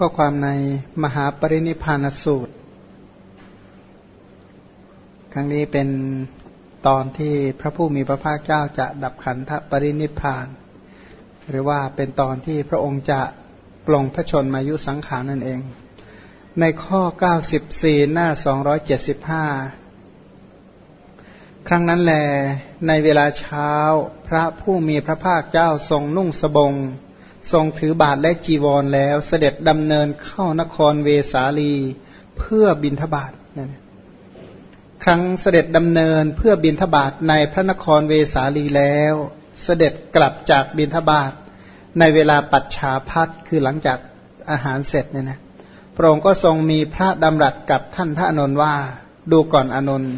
ก็ความในมหาปรินิพานสูตร ครั้งนี้เป็นตอนที่พระผู้มีพระภาคเจ้าจะดับขันธปรินิพาน หรือว่าเป็นตอนที่พระองค์จะปลงพระชนมายุสังขารนั่นเอง ในข้อ 94 หน้า 275 ครั้งนั้นแลในเวลาเช้าพระผู้มีพระภาคเจ้าทรงนุ่งสบง ทรงถือบาทและจีวรแล้วเสด็จดำเนินเข้านครเวสาลีเพื่อบินทบาทนั่นครั้งเสด็จดำเนินเพื่อบินทบาทในพระนครเวสาลีแล้ว เสด็จกลับจากบินทบาทในเวลาปัจฉาพัดคือหลังจากอาหารเสร็จเนี่ยนะพระองค์ก็ทรงมีพระดำรัสกับท่านพระอนุนว่า ดูก่อนอนนท์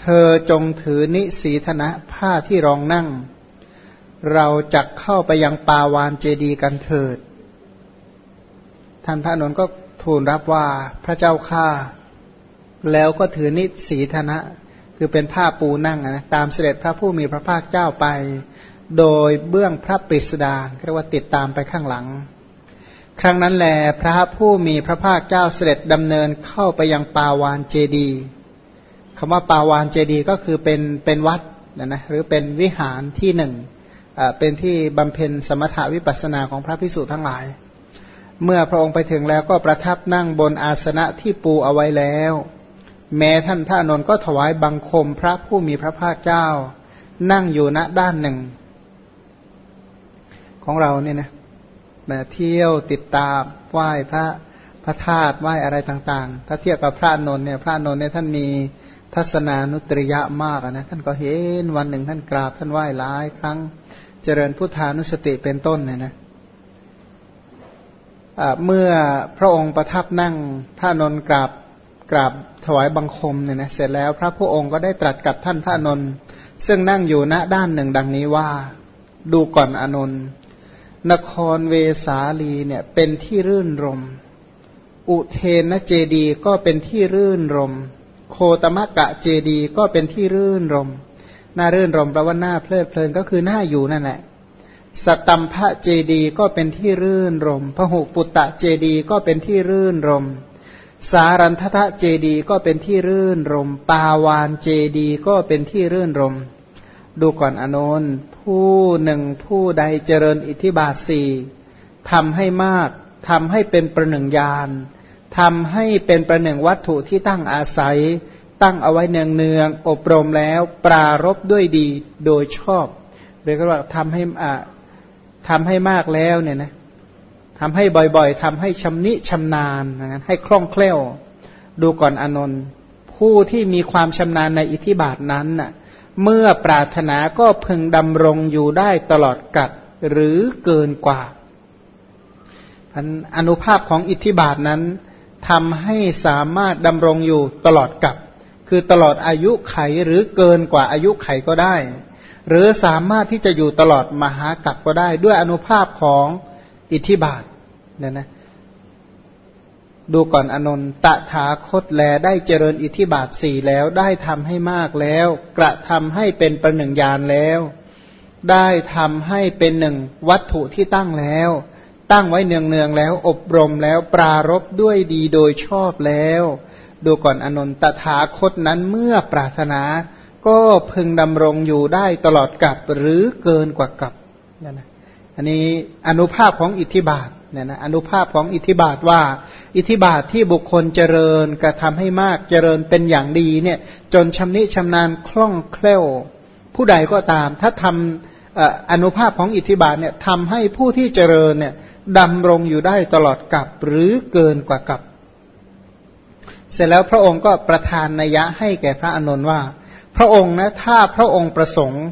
เธอจงถือนิสีธนะผ้าที่รองนั่ง เราจะเข้าไปยังปาวานเจดีกันเถิด ท่านพระนนท์ก็ทูลรับว่าพระเจ้าข้าแล้วก็ถือนิสีธนะ คือเป็นผ้าปูนั่งนะตามเสด็จพระผู้มีพระภาคเจ้าไป โดยเบื้องพระปริสดาเรียกว่าติดตามไปข้างหลัง ครั้งนั้นแลพระผู้มีพระภาคเจ้าเสด็จดำเนินเข้าไปยังปาวานเจดีคำว่าปาวานเจดีก็คือเป็นเป็นวัดนะนะหรือเป็นวิหารที่หนึ่ง เป็นที่บำเพ็ญสมถาวิปัสนาของพระพิสุทั้งหลาย เมื่อพระองค์ไปถึงแล้วก็ประทับนั่งบนอาสนะที่ปูเอาไว้แล้ว แม้ท่านพระนนท์ก็ถวายบังคมพระผู้มีพระภาคเจ้า นั่งอยู่ณด้านหนึ่ง ของเราเนี่ยนะมาเที่ยวติดตามไหว้พระพระธาตุไหว้อะไรต่างๆ ถ้าเทียบกับพระนนท์เนี่ยพระนนท์เนี่ยท่านมีทัศนานุตริยะมากนะท่านก็เห็นวันหนึ่งท่านกราบท่านไหว้หลายครั้ง เจริญพุทธานุสติเป็นต้นเนี่ยนะเมื่อพระองค์ประทับนั่งพระนนกราบกราบถวายบังคมเนี่ยนะเสร็จแล้วพระผู้องค์ก็ได้ตรัสกับท่านพระนนซึ่งนั่งอยู่ณด้านหนึ่งดังนี้ว่าดูก่อนอนนนครเวสาลีเนี่ยเป็นที่รื่นรม อุเทนเจดีก็เป็นที่รื่นรม โคตมะกะเจดีก็เป็นที่รื่นรม น่ารื่นรมแปลว่าน่าเพลิดเพลินก็คือน่าอยู่นั่นแหละสตัมพระเจดีก็เป็นที่รื่นรมพหุปุตตะเจดีก็เป็นที่รื่นรม สารันทะเจดีก็เป็นที่รื่นรม ปาวานเจดีก็เป็นที่รื่นรม ดูก่อนอนนท์ผู้หนึ่งผู้ใดเจริญอิทธิบาทสี่ทำให้มากทำให้เป็นประหนึ่งยานทำให้เป็นประหนึ่งวัตถุที่ตั้งอาศัย ตั้งเอาไว้เนืองเนืองอบรมแล้ว ปรารบด้วยดีโดยชอบเรียกว่าทำให้อ่าทำให้มากแล้วเนี่ยนะทำให้บ่อยๆทำให้ชำนิชำนาญนะให้คล่องแคล่ว ดูก่อนอนนท์ผู้ที่มีความชำนาญในอิทธิบาทนั้นน่ะเมื่อปรารถนาก็พึงดำรงอยู่ได้ตลอดกัดหรือเกินกว่าอันอนุภาพของอิทธิบาทนั้นทำให้สามารถดำรงอยู่ตลอดกับ คือตลอดอายุไขหรือเกินกว่าอายุไขก็ได้ หรือสามารถที่จะอยู่ตลอดมหากัปก็ได้ ด้วยอนุภาพของอิทธิบาทเนี่ยนะดูก่อนอนนตถาคตแลได้เจริญอิทธิบาทสี่แล้วได้ทำให้มากแล้ว กระทำให้เป็นประหนึ่งยานแล้ว ได้ทำให้เป็นหนึ่งวัตถุที่ตั้งแล้ว ตั้งไว้เนืองเนืองแล้ว อบรมแล้วปรารบด้วยดีโดยชอบแล้ว ดูก่อนอนนตถาคตนั้นเมื่อปรารถนา ก็พึงดำรงอยู่ได้ตลอดกับหรือเกินกว่ากับนี่นะอันนี้อนุภาพของอิทธิบาทเนี่ยนะอนุภาพของอิทธิบาทว่า อิทธิบาทที่บุคคลเจริญกระทาให้มากเจริญเป็นอย่างดีเนี่ย จนชำนิชำนาญคล่องแคล่ว ผู้ใดก็ตาม ถ้าทำอนุภาพของอิทธิบาทเนี่ยทำให้ผู้ที่เจริญเนี่ยดำรงอยู่ได้ตลอดกับหรือเกินกว่ากับ เสร็จแล้วพระองค์ก็ประทานนัยยะให้แก่พระอานนท์ว่า พระองค์นะถ้าพระองค์ประสงค์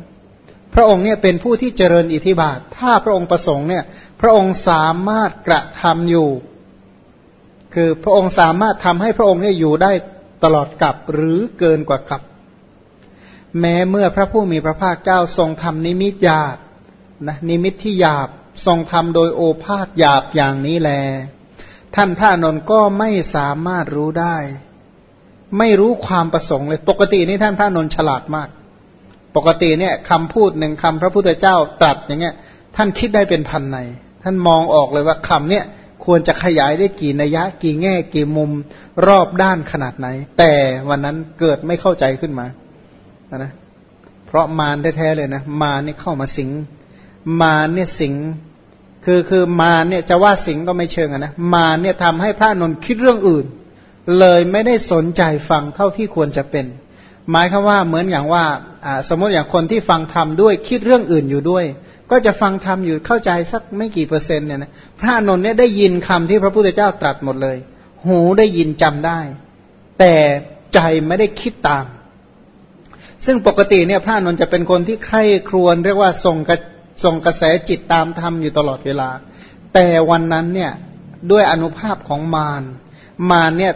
พระองค์เนี่ยเป็นผู้ที่เจริญอิทธิบาท ถ้าพระองค์ประสงค์เนี่ย พระองค์สามารถกระทำอยู่ คือพระองค์สามารถทำให้พระองค์เนี่ยอยู่ได้ตลอดกับหรือเกินกว่ากับ แม้เมื่อพระผู้มีพระภาคเจ้าทรงทำนิมิตหยาบนะนิมิตที่หยาบทรงทำโดยโอภาษหยาบอย่างนี้แล ท่านพระนนท์ก็ไม่สามารถรู้ได้ ไม่รู้ความประสงค์เลย ปกตินี่ท่านพระนนท์ฉลาดมาก ปกติเนี่ยคำพูดหนึ่งคำพระพุทธเจ้าตรัสอย่างเงี้ย ท่านคิดได้เป็นพันใน ท่านมองออกเลยว่าคำเนี้ยควรจะขยายได้กี่นัยยะ กี่แง่ กี่มุมรอบด้านขนาดไหน แต่วันนั้นเกิดไม่เข้าใจขึ้นมานะเพราะมารแท้ๆเลยนะ มารนี่เข้ามาสิง มารเนี่ยสิง คือคือมารเนี่ยจะว่าสิงก็ไม่เชิงนะมารเนี่ยทำให้พระนนท์คิดเรื่องอื่น เลยไม่ได้สนใจฟังเท่าที่ควรจะเป็น หมายคือว่าเหมือนอย่างว่าสมมติอย่างคนที่ฟังธรรมด้วยคิดเรื่องอื่นอยู่ด้วย ก็จะฟังธรรมอยู่เข้าใจสักไม่กี่เปอร์เซ็นต์เนี่ยนะพระนนท์เนี่ยได้ยินคำที่พระพุทธเจ้าตรัสหมดเลย หูได้ยินจำได้ แต่ใจไม่ได้คิดตาม ซึ่งปกติเนี่ยพระนนท์จะเป็นคนที่ใคร่ครวญเรียกว่าทรงกระ ส่งกระแสจิตตามธรรมอยู่ตลอดเวลา แต่วันนั้นเนี่ยด้วยอนุภาพของมารมารเนี่ย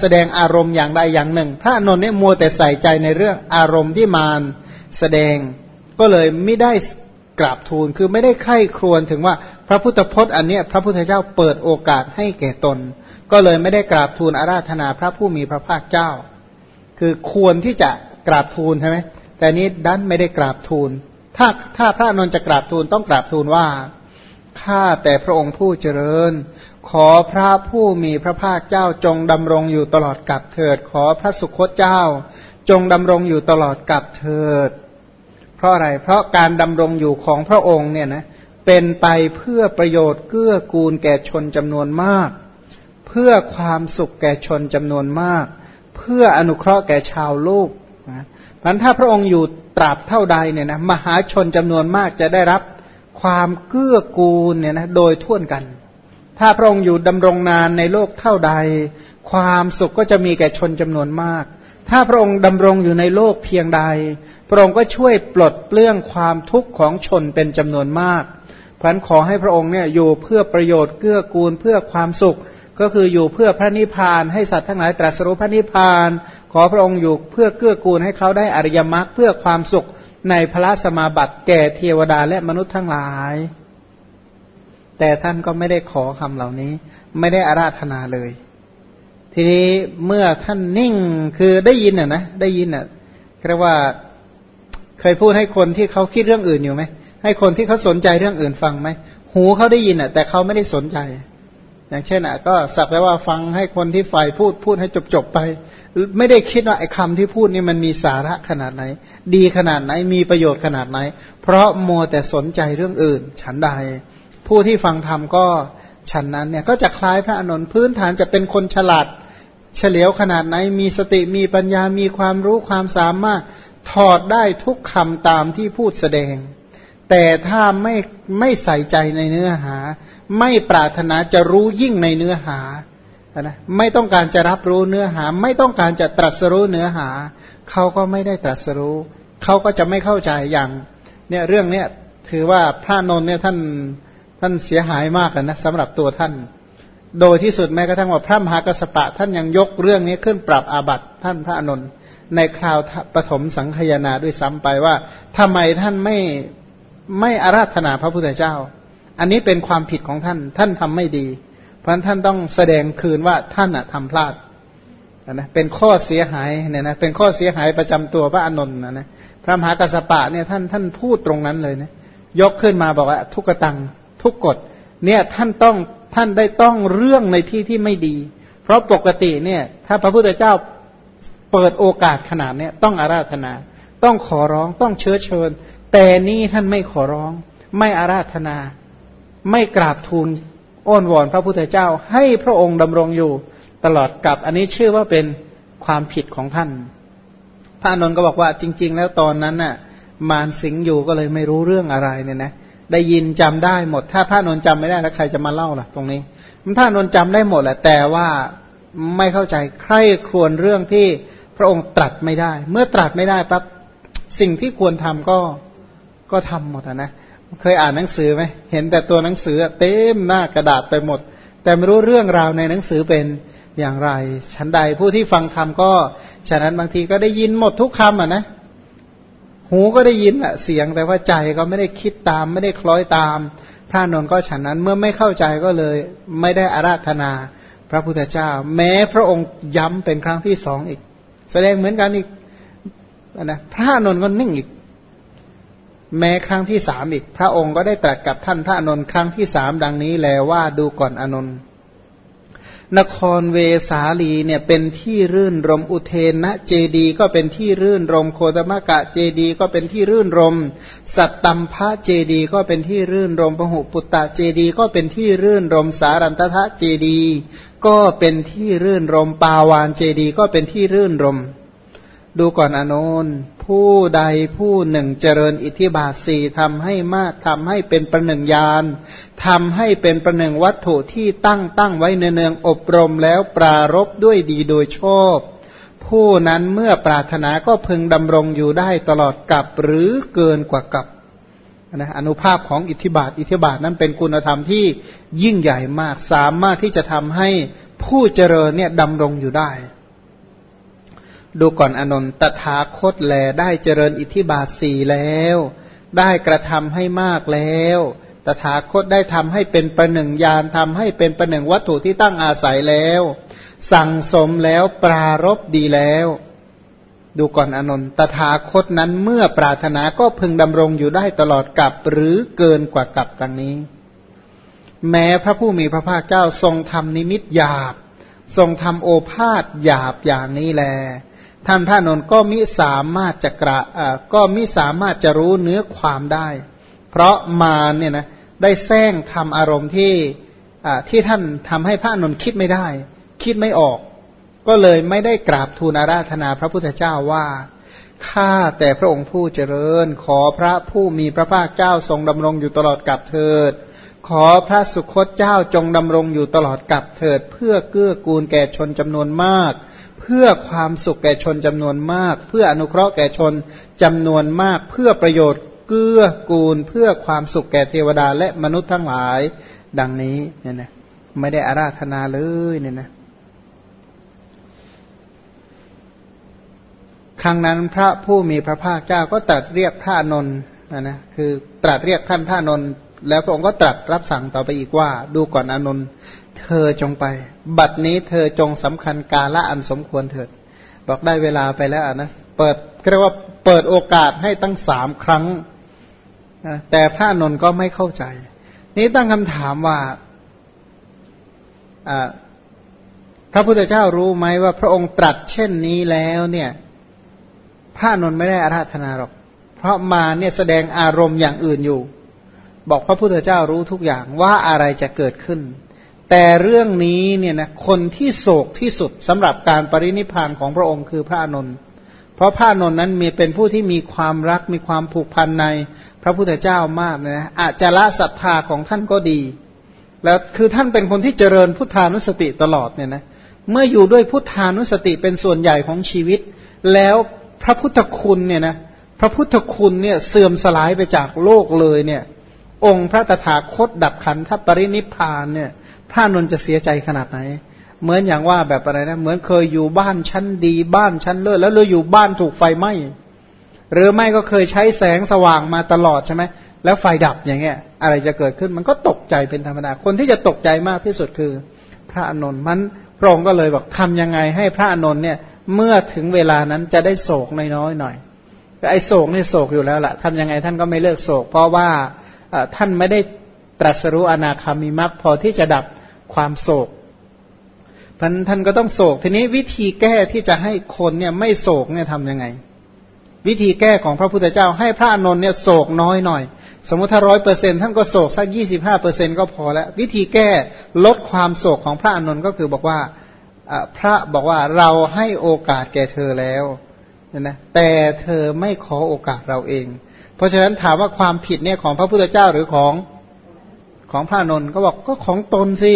แสดงอารมณ์อย่างใดอย่างหนึ่ง พระนนท์เนี่ยมัวแต่ใส่ใจในเรื่องอารมณ์ที่มารแสดงก็เลยไม่ได้กราบทูลคือไม่ได้ใคร่ครวญถึงว่าพระพุทธพจน์อันเนี้ยพระพุทธเจ้าเปิดโอกาสให้แก่ตน ก็เลยไม่ได้กราบทูลอาราธนาพระผู้มีพระภาคเจ้า คือควรที่จะกราบทูลใช่ไหมแต่นี้ดันไม่ได้กราบทูล ถ้าถ้าพระนนท์จะกราบทูลต้องกราบทูลว่าข้าแต่พระองค์ผู้เจริญ ขอพระผู้มีพระภาคเจ้าจงดำรงอยู่ตลอดกับเถิด ขอพระสุคตเจ้า จงดำรงอยู่ตลอดกับเถิด เพราะอะไร เพราะการดำรงอยู่ของพระองค์เนี่ยนะเป็นไปเพื่อประโยชน์เกื้อกูลแก่ชนจำนวนมาก เพื่อความสุขแก่ชนจำนวนมาก เพื่ออนุเคราะห์แก่ชาวโลกนะ มันถ้าพระองค์อยู่ตราบเท่าใดเนี่ยนะมหาชนจำนวนมากจะได้รับความเกื้อกูลเนี่ยนะโดยทั่วกัน ถ้าพระองค์อยู่ดำรงนานในโลกเท่าใด ความสุขก็จะมีแก่ชนจำนวนมาก ถ้าพระองค์ดำรงอยู่ในโลกเพียงใด พระองค์ก็ช่วยปลดเปลื้องความทุกข์ของชนเป็นจำนวนมากเพราะนั้นขอให้พระองค์เนี่ยอยู่เพื่อประโยชน์เกื้อกูลเพื่อความสุขก็คืออยู่เพื่อพระนิพพานให้สัตว์ทั้งหลายตรัสรู้พระนิพพาน อพระองค์อยู่เพื่อเกื้อกูลให้เขาได้อริยมรรคเพื่อความสุขในพระสมาบัติแก่เทวดาและมนุษย์ทั้งหลาย แต่ท่านก็ไม่ได้ขอคำเหล่านี้ ไม่ได้อาราธนาเลย ทีนี้เมื่อท่านนิ่งคือได้ยินอะนะได้ยินอะเรียกว่าเคยพูดให้คนที่เขาคิดเรื่องอื่นอยู่ไหมให้คนที่เขาสนใจเรื่องอื่นฟังไหมหูเขาได้ยินอะ แต่เขาไม่ได้สนใจ อย่างเช่นอะก็สักแต่ว่าฟังให้คนที่ฝ่ายพูดพูดให้จบๆไป ไม่ได้คิดว่าไอ้คำที่พูดนี่มันมีสาระขนาดไหน ดีขนาดไหนมีประโยชน์ขนาดไหน เพราะมัวแต่สนใจเรื่องอื่น ฉันใด ผู้ที่ฟังธรรมก็ฉันนั้นเนี่ยก็จะคล้ายพระอนุนพื้นฐานจะเป็นคนฉลาด เฉลียวขนาดไหน มีสติมีปัญญามีความรู้ความสามารถถอดได้ทุกคำตามที่พูดแสดง แต่ถ้าไม่ไม่ใส่ใจในเนื้อหา ไม่ปรารถนาจะรู้ยิ่งในเนื้อหานะไม่ต้องการจะรับรู้เนื้อหา ไม่ต้องการจะตรัสรู้เนื้อหา เขาก็ไม่ได้ตรัสรู้ เขาก็จะไม่เข้าใจอย่างเนี่ยเรื่องเนี้ยถือว่าพระนนท์เนี่ยท่านท่านเสียหายมากนะสำหรับตัวท่าน โดยที่สุดแม้กระทั่งว่าพระมหากรสปะ ท่านยังยกเรื่องนี้ขึ้นปรับอาบัติท่านพระนนท์ในคราวปฐมสังขยาด้วยซ้ำไปว่าทำไมท่านไม่ไม่อาราธนาพระพุทธเจ้า อันนี้เป็นความผิดของท่าน ท่านทำไม่ดี เพราะท่านต้องแสดงคืนว่าท่านอะทำพลาดนะเป็นข้อเสียหายเนี่ยนะเป็นข้อเสียหายประจำตัวพระอานนท์นะนะพระมหากัสสปะเนี่ยท่านท่านพูดตรงนั้นเลยนะยกขึ้นมาบอกว่าทุกตังทุกกฎเนี่ยท่านต้องท่านได้ต้องเรื่องในที่ที่ไม่ดี เพราะปกติเนี่ย ถ้าพระพุทธเจ้าเปิดโอกาสขนาดเนี้ยต้องอาราธนา ต้องขอร้องต้องเชื้อเชิญ แต่นี่ท่านไม่ขอร้อง ไม่อาราธนา ไม่กราบทูลอ้อนวอนพระพุทธเจ้า ให้พระองค์ดำรงอยู่ตลอดกับอันนี้ชื่อว่าเป็นความผิดของท่าน พระนนท์ก็บอกว่าจริง ๆ แล้วตอนนั้นน่ะ มารสิงอยู่ก็เลยไม่รู้เรื่องอะไรเนี่ยนะ ได้ยินจำได้หมด ถ้าพระนนท์จำไม่ได้แล้วใครจะมาเล่าล่ะ ตรงนี้พระนนท์จำได้หมดแหละแต่ว่าไม่เข้าใจใครควรเรื่องที่พระองค์ตรัสไม่ได้ เมื่อตรัสไม่ได้ปั๊บสิ่งที่ควรทำก็ก็ทำหมดนะ เคยอ่านหนังสือไหมเห็นแต่ตัวหนังสือเต็มหน้ากระดาษไปหมด แต่ไม่รู้เรื่องราวในหนังสือเป็นอย่างไร ฉันใดผู้ที่ฟังธรรมก็ ฉะนั้นบางทีก็ได้ยินหมดทุกคำอะนะ หูก็ได้ยินอะเสียงแต่ว่าใจก็ไม่ได้คิดตาม ไม่ได้คล้อยตาม พระนนท์ก็ฉันนั้นเมื่อไม่เข้าใจก็เลย ไม่ได้อาราธนา พระพุทธเจ้า แม้พระองค์ย้ำเป็นครั้งที่สองอีก แสดงเหมือนกันอีกนะพระนนท์ก็นิ่งอีก แม้ครั้งที่สามอีก พระองค์ก็ได้ตรัสกับท่านพระอนนท์ครั้งที่สามดังนี้แล้วว่าดูก่อนอนนท์นครเวสาลีเนี่ยเป็นที่รื่นรมอุเทนะเจดีก็เป็นที่รื่นรมโคตมะกะเจดีก็เป็นที่รื่นรม สัตตัมพะเจดีก็เป็นที่รื่นรมพหุปุตตะเจดีก็เป็นที่รื่นรมสารันตทะเจดีก็เป็นที่รื่นรมปาวานเจดีก็เป็นที่รื่นรม ดูก่อนอนน ผู้ใดผู้หนึ่งเจริญอิทธิบาทสี่ทำให้มากทำให้เป็นประหนึ่งยานทำให้เป็นประหนึ่งวัตถุที่ตั้งตั้งไว้เนืองอบรมแล้วปรารบด้วยดีโดยชอบผู้นั้นเมื่อปรารถนาก็พึงดำรงอยู่ได้ตลอดกับหรือเกินกว่ากับนะอนุภาพของอิทธิบาท อิทธิบาทนั้นเป็นคุณธรรมที่ยิ่งใหญ่มากสามารถที่จะทำให้ผู้เจริญเนี่ยดำรงอยู่ได้ ดูก่อนอนนท์ตถาคตแลได้เจริญอิทธิบาทสี่แล้ว ได้กระทำให้มากแล้ว ตถาคตได้ทำให้เป็นประหนึ่งยานทำให้เป็นประหนึ่งวัตถุที่ตั้งอาศัยแล้ว สั่งสมแล้วปรารบดีแล้ว ดูก่อนอนนท์ตถาคตนั้นเมื่อปรารถนาก็พึงดำรงอยู่ได้ตลอดกับหรือเกินกว่ากับดังนี้ แม้พระผู้มีพระภาคเจ้าทรงทำนิมิตหยาบ ทรงทำโอภาษหยาบอย่างนี้แล ท่านพระนนท์ก็มิสามารถจะกระก็มิสามารถจะรู้เนื้อความได้ เพราะมารเนี่ยนะได้แซงทำอารมณ์ที่ที่ท่านทำให้พระนนท์คิดไม่ได้ คิดไม่ออก ก็เลยไม่ได้กราบทูลอาราธนาพระพุทธเจ้าว่าข้าแต่พระองค์ผู้เจริญ ขอพระผู้มีพระภาคเจ้าทรงดำรงอยู่ตลอดกับเถิด ขอพระสุคตเจ้าจงดำรงอยู่ตลอดกับเถิด เพื่อเกื้อกูลแก่ชนจำนวนมาก พื่อความสุขแก่ชนจำนวนมาก เพื่ออนุเคราะห์แก่ชนจำนวนมาก เพื่อประโยชน์เกื้อกูล เพื่อความสุขแก่เทวดาและมนุษย์ทั้งหลาย ดังนี้เนี่ยนะไม่ได้อาราธนาเลยเนี่ยนะครั้งนั้นพระผู้มีพระภาคเจ้าก็ตรัสเรียกพระนนท์นะนะคือตรัสเรียกท่านพระนนท์ แล้วพระองค์ก็ตรัสรับสั่งต่อไปอีกว่า ดูก่อนอนนท์เธอจงไป บัดนี้เธอจงสำคัญกาละอันสมควรเถิด บอกได้เวลาไปแล้วนะเปิดเรียกว่าเปิดโอกาสให้ตั้งสามครั้งแต่พระนนท์ก็ไม่เข้าใจ นี้ตั้งคำถามว่าพระพุทธเจ้ารู้ไหมว่าพระองค์ตรัสเช่นนี้แล้วเนี่ย พระนนท์ไม่ได้อาราธนาหรอก เพราะมาเนี่ยแสดงอารมณ์อย่างอื่นอยู่ บอกพระพุทธเจ้ารู้ทุกอย่างว่าอะไรจะเกิดขึ้น แต่เรื่องนี้เนี่ยนะคนที่โศกที่สุดสำหรับการปรินิพานของพระองค์คือพระอนนทเพราะพระอนนท์นั้นมีเป็นผู้ที่มีความรักมีความผูกพันในพระพุทธเจ้ามากนะอาจจะละศรัทธาของท่านก็ดี แล้วคือท่านเป็นคนที่เจริญพุทธานุสติตลอดเนี่ยนะเมื่ออยู่ด้วยพุทธานุสติเป็นส่วนใหญ่ของชีวิต แล้วพระพุทธคุณเนี่ยนะพระพุทธคุณเนี่ยเสื่อมสลายไปจากโลกเลยเนี่ย องค์พระตถาคตดับขันธปรินิพานเนี่ย พระนนจะเสียใจขนาดไหน เหมือนอย่างว่าแบบอะไรนะ เหมือนเคยอยู่บ้านชั้นดี บ้านชั้นเลิศแล้วเลยอยู่บ้านถูกไฟไหม้หรือไม่ก็เคยใช้แสงสว่างมาตลอดใช่ไหมแล้วไฟดับอย่างเงี้ย อะไรจะเกิดขึ้นมันก็ตกใจเป็นธรรมดา คนที่จะตกใจมากที่สุดคือ พระอนนท์มันพระองค์ก็เลยบอกทำยังไงให้พระอนนท์เนี่ยเมื่อถึงเวลานั้นจะได้โศกน้อยๆหน่อยไอ้โศกนี่โศกอยู่แล้วล่ะทำยังไงท่านก็ไม่เลิกโศก เพราะว่า ท่านไม่ได้ตรัสรู้อนาคามีมรรคพอที่จะดับความโศกท่านท่านก็ต้องโศกทีนี้วิธีแก้ที่จะให้คนเนี่ยไม่โศกเนี่ยทำยังไง วิธีแก้ของพระพุทธเจ้าให้พระอนนท์เนี่ยโศกน้อยหน่อย สมมติถ้าร้อยเปอร์เซ็นท่านก็โศกสักยี่สิบห้าเปอร์เซ็นก็พอแล้ว วิธีแก้ลดความโศกของพระอนนท์ก็คือบอกว่าพระบอกว่าเราให้โอกาสแก่เธอแล้วนะแต่เธอไม่ขอโอกาสเราเอง เพราะฉะนั้นถามว่าความผิดเนี่ยของพระพุทธเจ้าหรือของของพระนนท์ก็บอกก็ของตนสิ